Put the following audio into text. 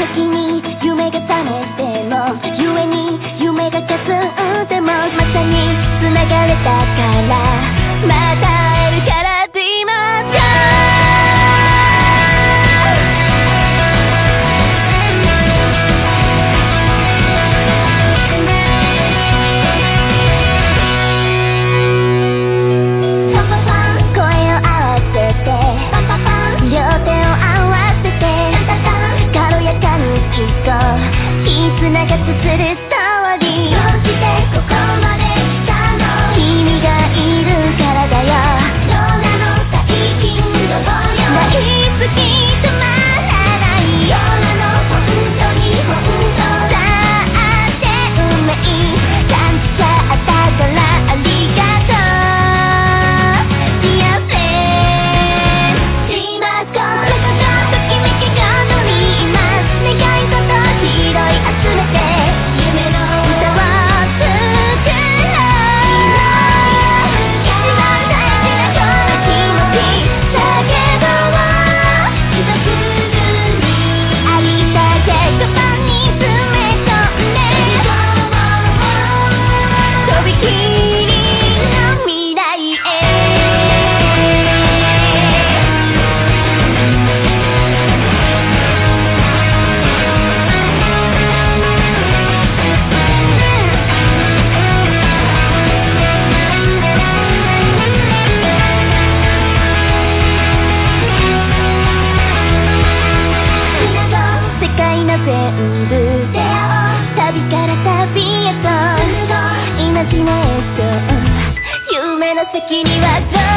時に夢が覚めても故に夢が霞んでもまさに繋がれたか City 夢の先には